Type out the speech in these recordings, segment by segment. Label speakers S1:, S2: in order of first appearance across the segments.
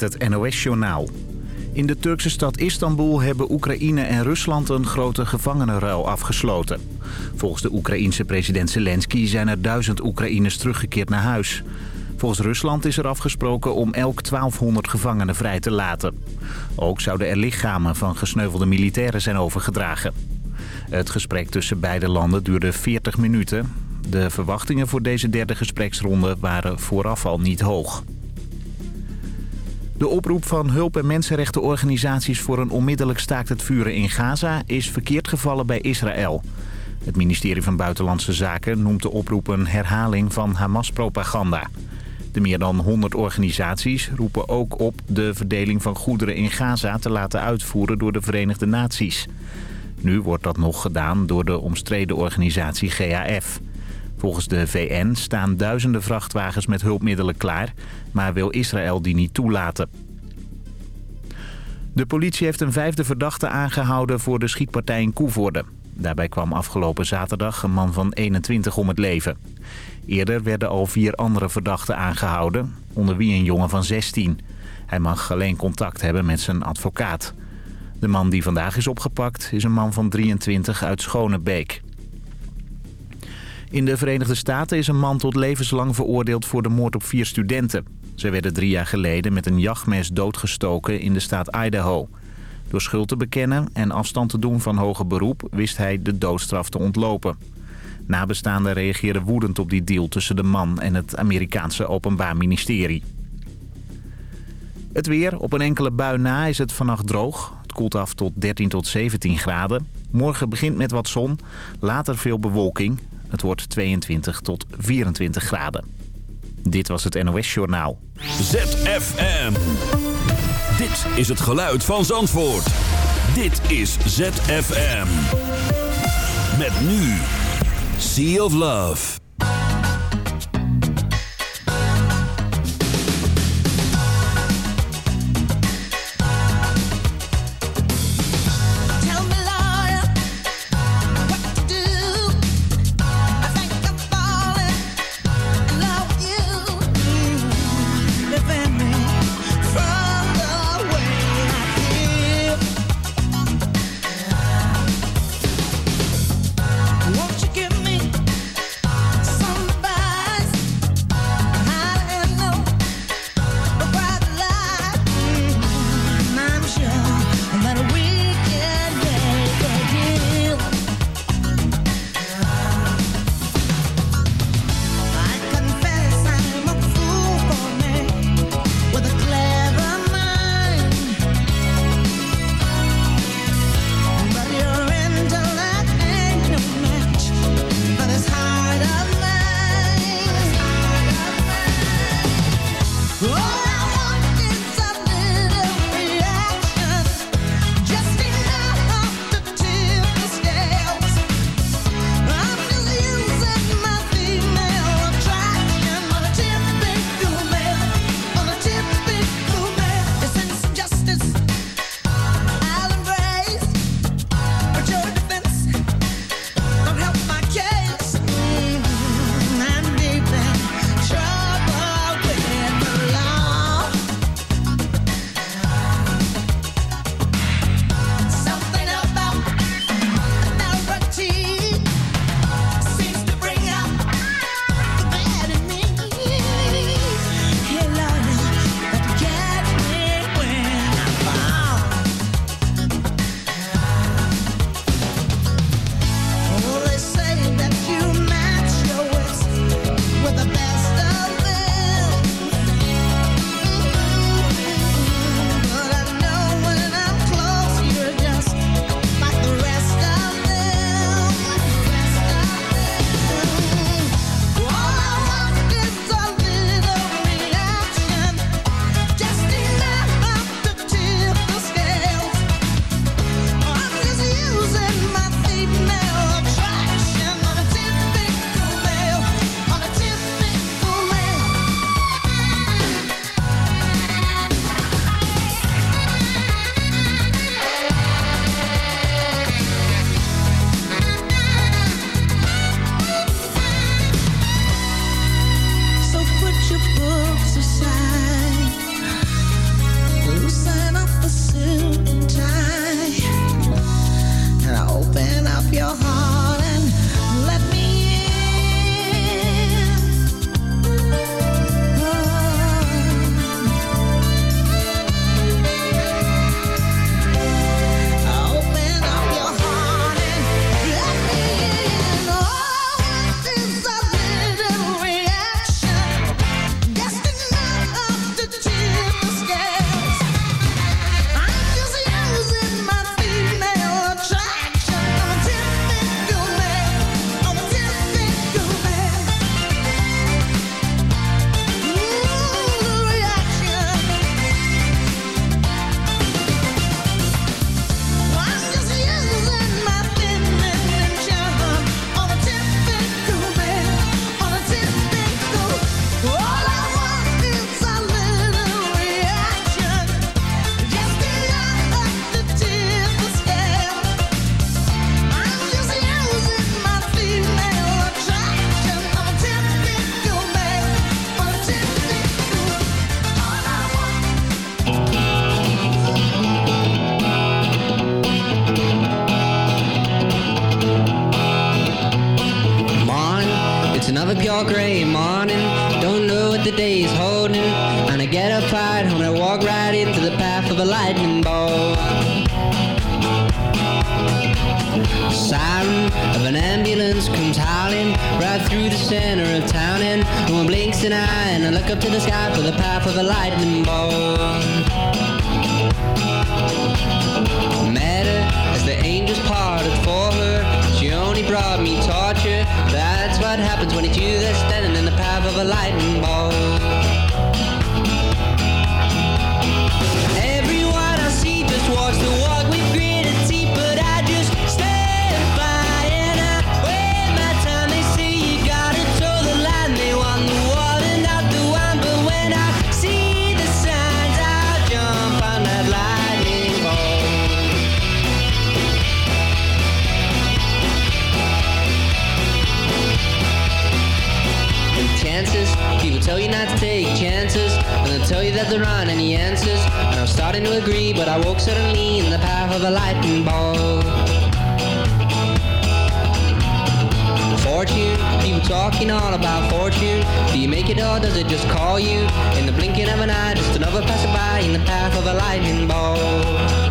S1: met het NOS-journaal. In de Turkse stad Istanbul hebben Oekraïne en Rusland een grote gevangenenruil afgesloten. Volgens de Oekraïense president Zelensky zijn er duizend Oekraïners teruggekeerd naar huis. Volgens Rusland is er afgesproken om elk 1200 gevangenen vrij te laten. Ook zouden er lichamen van gesneuvelde militairen zijn overgedragen. Het gesprek tussen beide landen duurde 40 minuten. De verwachtingen voor deze derde gespreksronde waren vooraf al niet hoog. De oproep van hulp- en mensenrechtenorganisaties voor een onmiddellijk staakt het vuren in Gaza is verkeerd gevallen bij Israël. Het ministerie van Buitenlandse Zaken noemt de oproep een herhaling van Hamas-propaganda. De meer dan 100 organisaties roepen ook op de verdeling van goederen in Gaza te laten uitvoeren door de Verenigde Naties. Nu wordt dat nog gedaan door de omstreden organisatie GAF. Volgens de VN staan duizenden vrachtwagens met hulpmiddelen klaar, maar wil Israël die niet toelaten. De politie heeft een vijfde verdachte aangehouden voor de schietpartij in Koevoorde. Daarbij kwam afgelopen zaterdag een man van 21 om het leven. Eerder werden al vier andere verdachten aangehouden, onder wie een jongen van 16. Hij mag alleen contact hebben met zijn advocaat. De man die vandaag is opgepakt is een man van 23 uit Schonebeek. In de Verenigde Staten is een man tot levenslang veroordeeld voor de moord op vier studenten. Ze werden drie jaar geleden met een jachtmes doodgestoken in de staat Idaho. Door schuld te bekennen en afstand te doen van hoger beroep wist hij de doodstraf te ontlopen. Nabestaanden reageerden woedend op die deal tussen de man en het Amerikaanse Openbaar Ministerie. Het weer. Op een enkele bui na is het vannacht droog. Het koelt af tot 13 tot 17 graden. Morgen begint met wat zon, later veel bewolking. Het wordt 22 tot 24 graden. Dit was het NOS Journaal.
S2: ZFM. Dit is het geluid van Zandvoort. Dit is ZFM. Met nu. Sea of Love.
S3: Any. And I'm starting to agree, but I woke suddenly in the path of a lightning bolt. Fortune, people talking all about fortune. Do you make it or does it just call you? In the blinking of an eye, just another passerby in the path of a lightning bolt.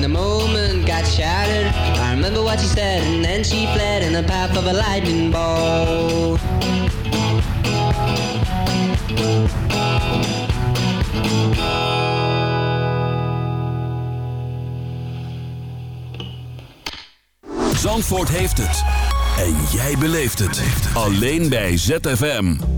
S3: When the moment got shattered. I remember what she said, and then she fled in the path of a lightning bolt.
S2: Zandvoort heeft het. En jij beleeft het. Alleen bij ZFM.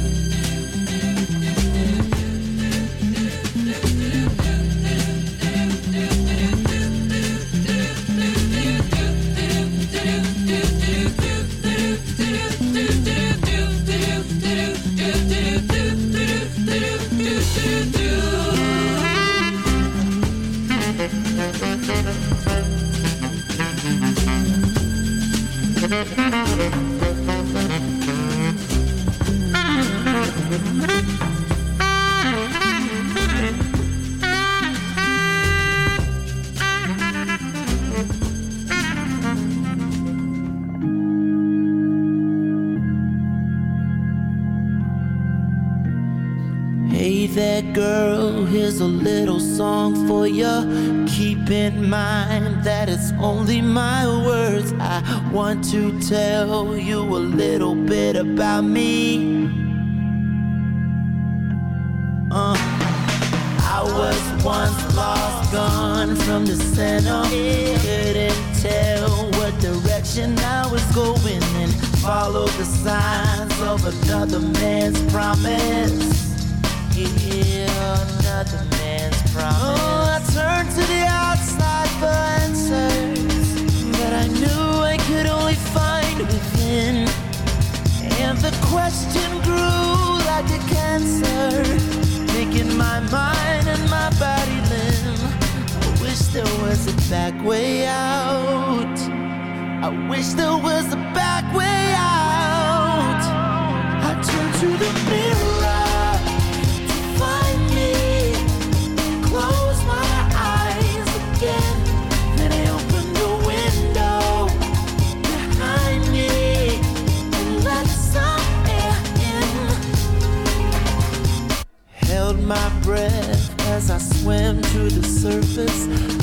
S4: gone from the center. Couldn't tell what direction I was going and followed the signs of another man's promise. Yeah, another man's promise. Oh, I turned to the outside for answers that I knew I could only find within. And the question grew like a cancer, making my mind and my body limb. There was a back way out. I wish there was a back way out. I turned to the mirror to find me. Close my eyes again. Then I opened the window behind me and let some air in. Held my breath as I swam to the surface.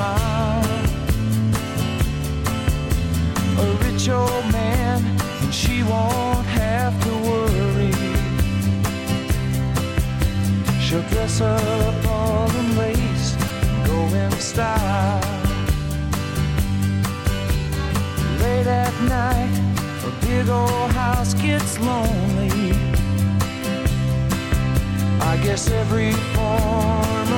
S5: Smile. A rich old man, and she won't have to worry. She'll dress up all in lace, and go in style. Late at night, a big old house gets lonely. I guess every form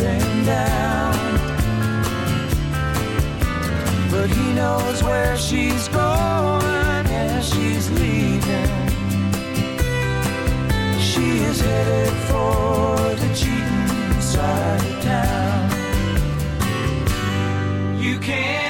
S5: who's down. But he knows where she's going as she's leaving. She is headed for the cheating side of town. You can't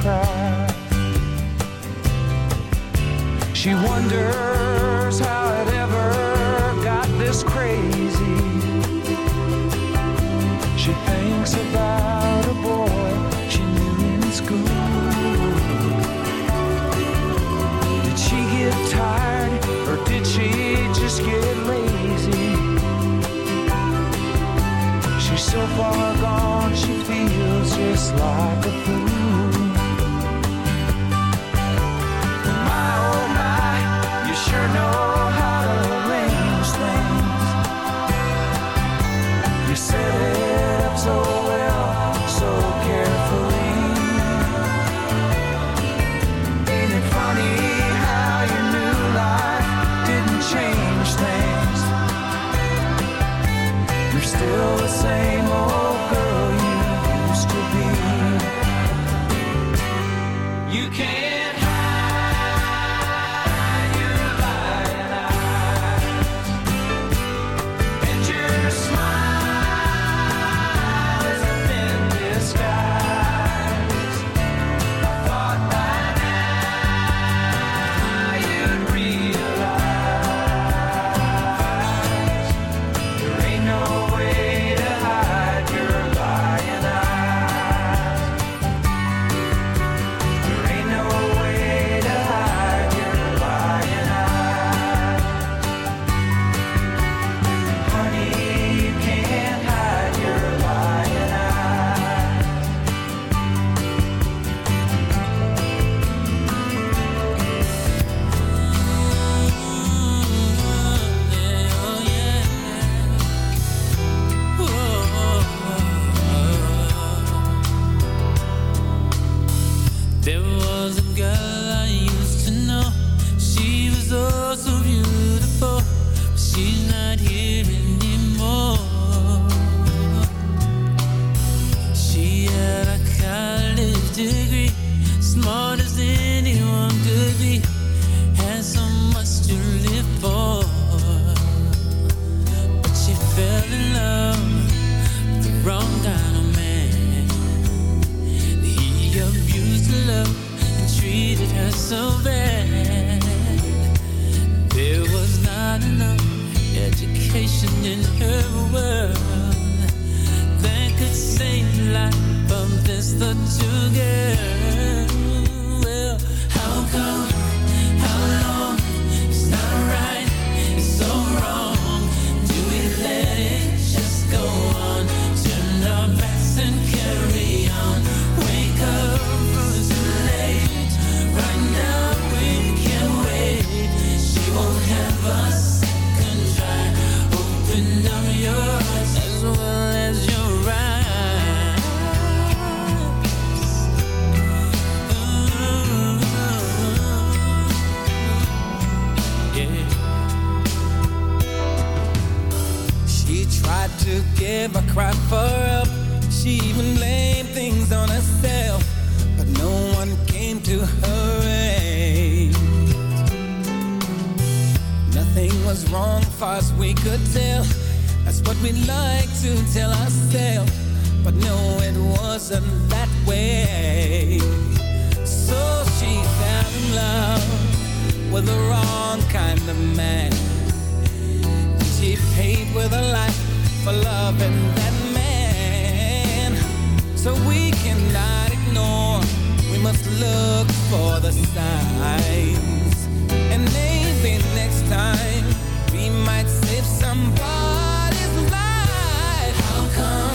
S6: cry. She wonders how it ever got this crazy. She thinks about a boy she knew in school. Did she get tired or did she just get lazy? She's so far gone, she feels just like a fool.
S5: with the wrong kind of man. She
S6: paid with a life for loving that man. So we cannot ignore, we must look for the signs. And maybe next time we might save somebody's life. How come?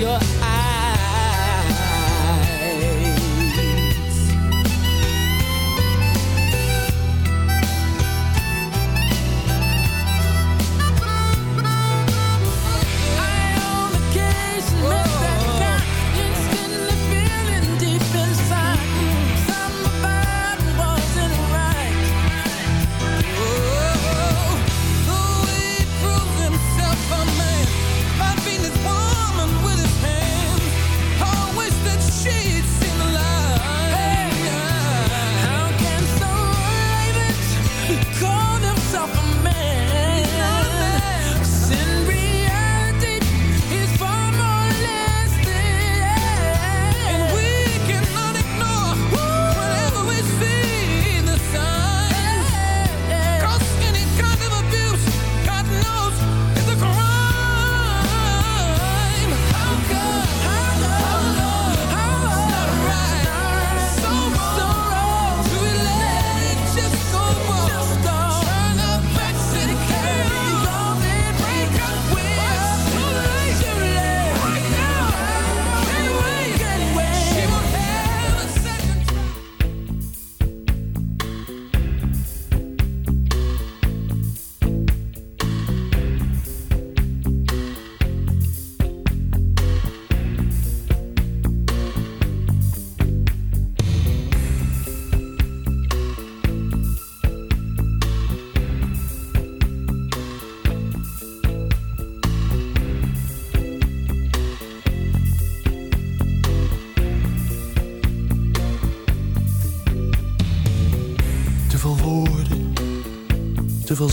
S6: your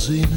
S6: losing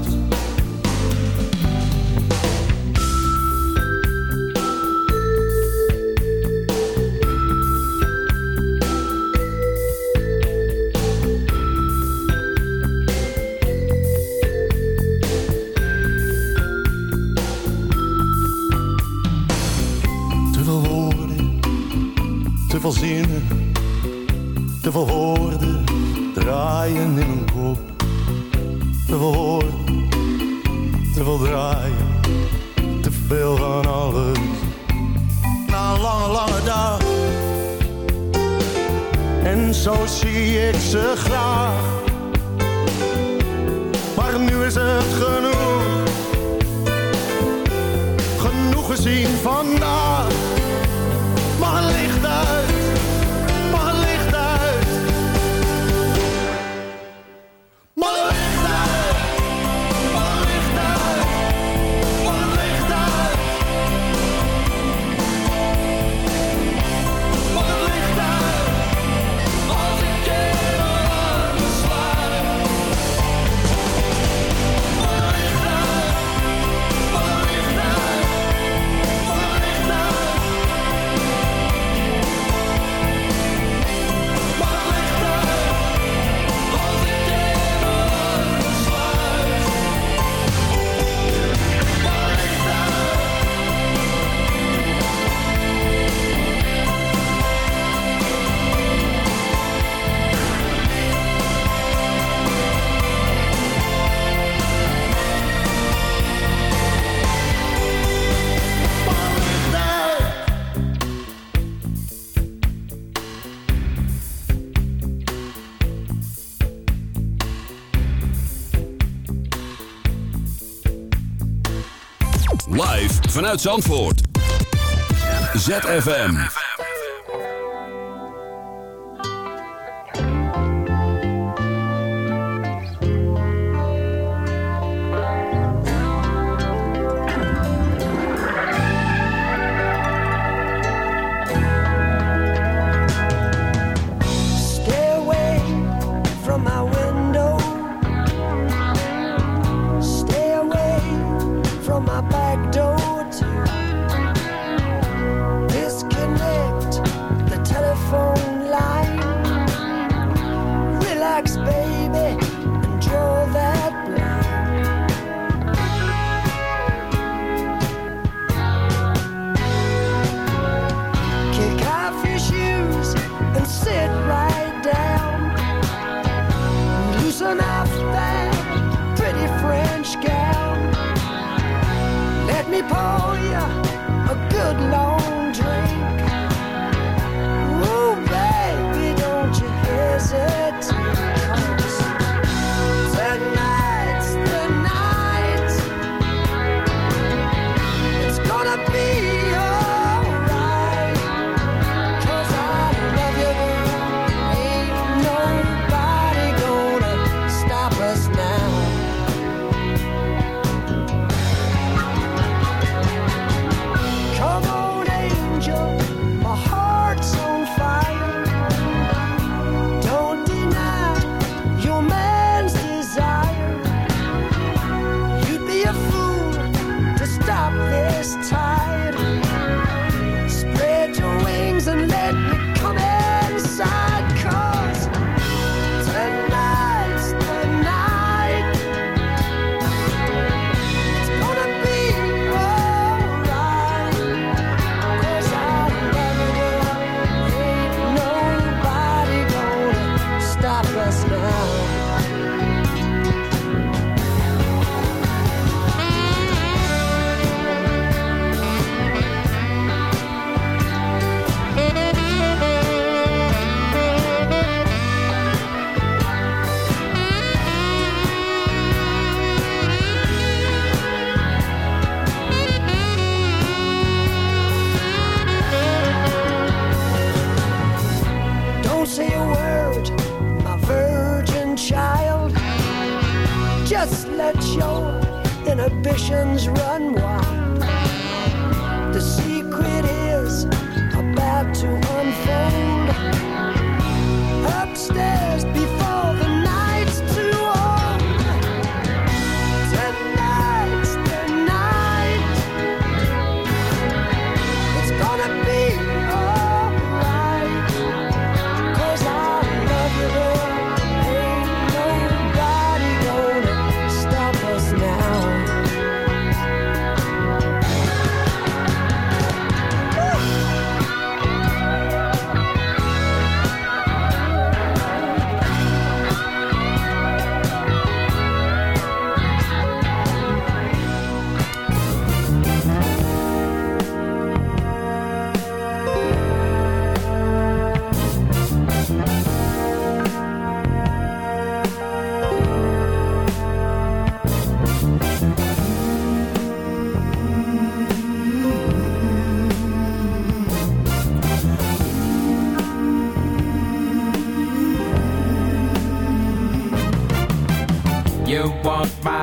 S7: uit
S8: Zandvoort. ZFM.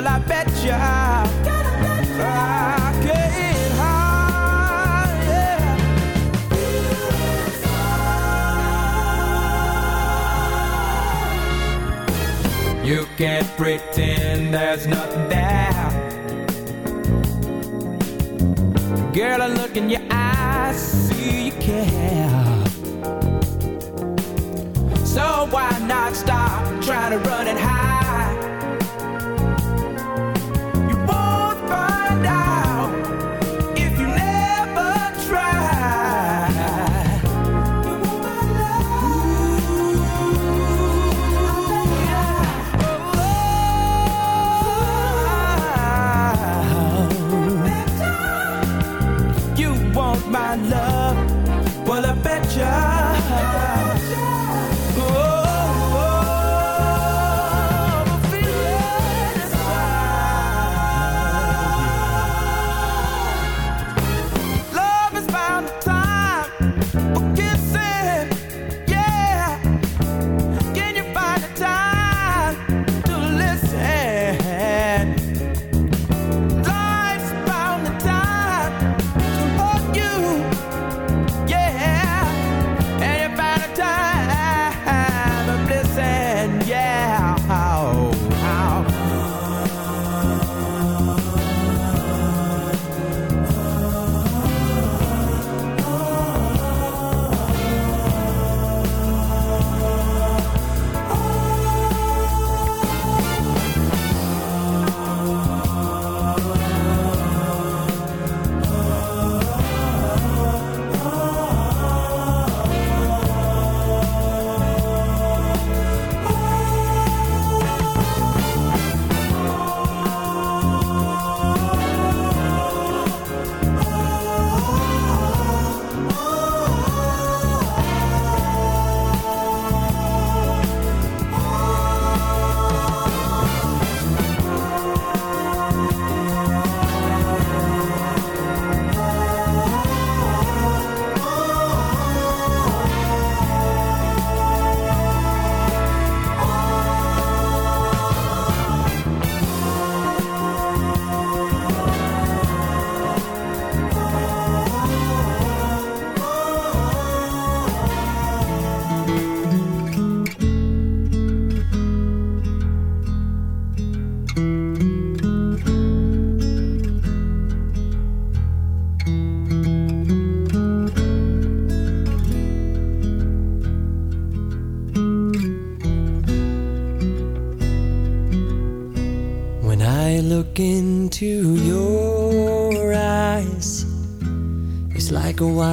S9: Well, I bet ya. I. You can't pretend there's nothing there. Girl, I look in your eyes, see you care. So why not stop trying to run and hide?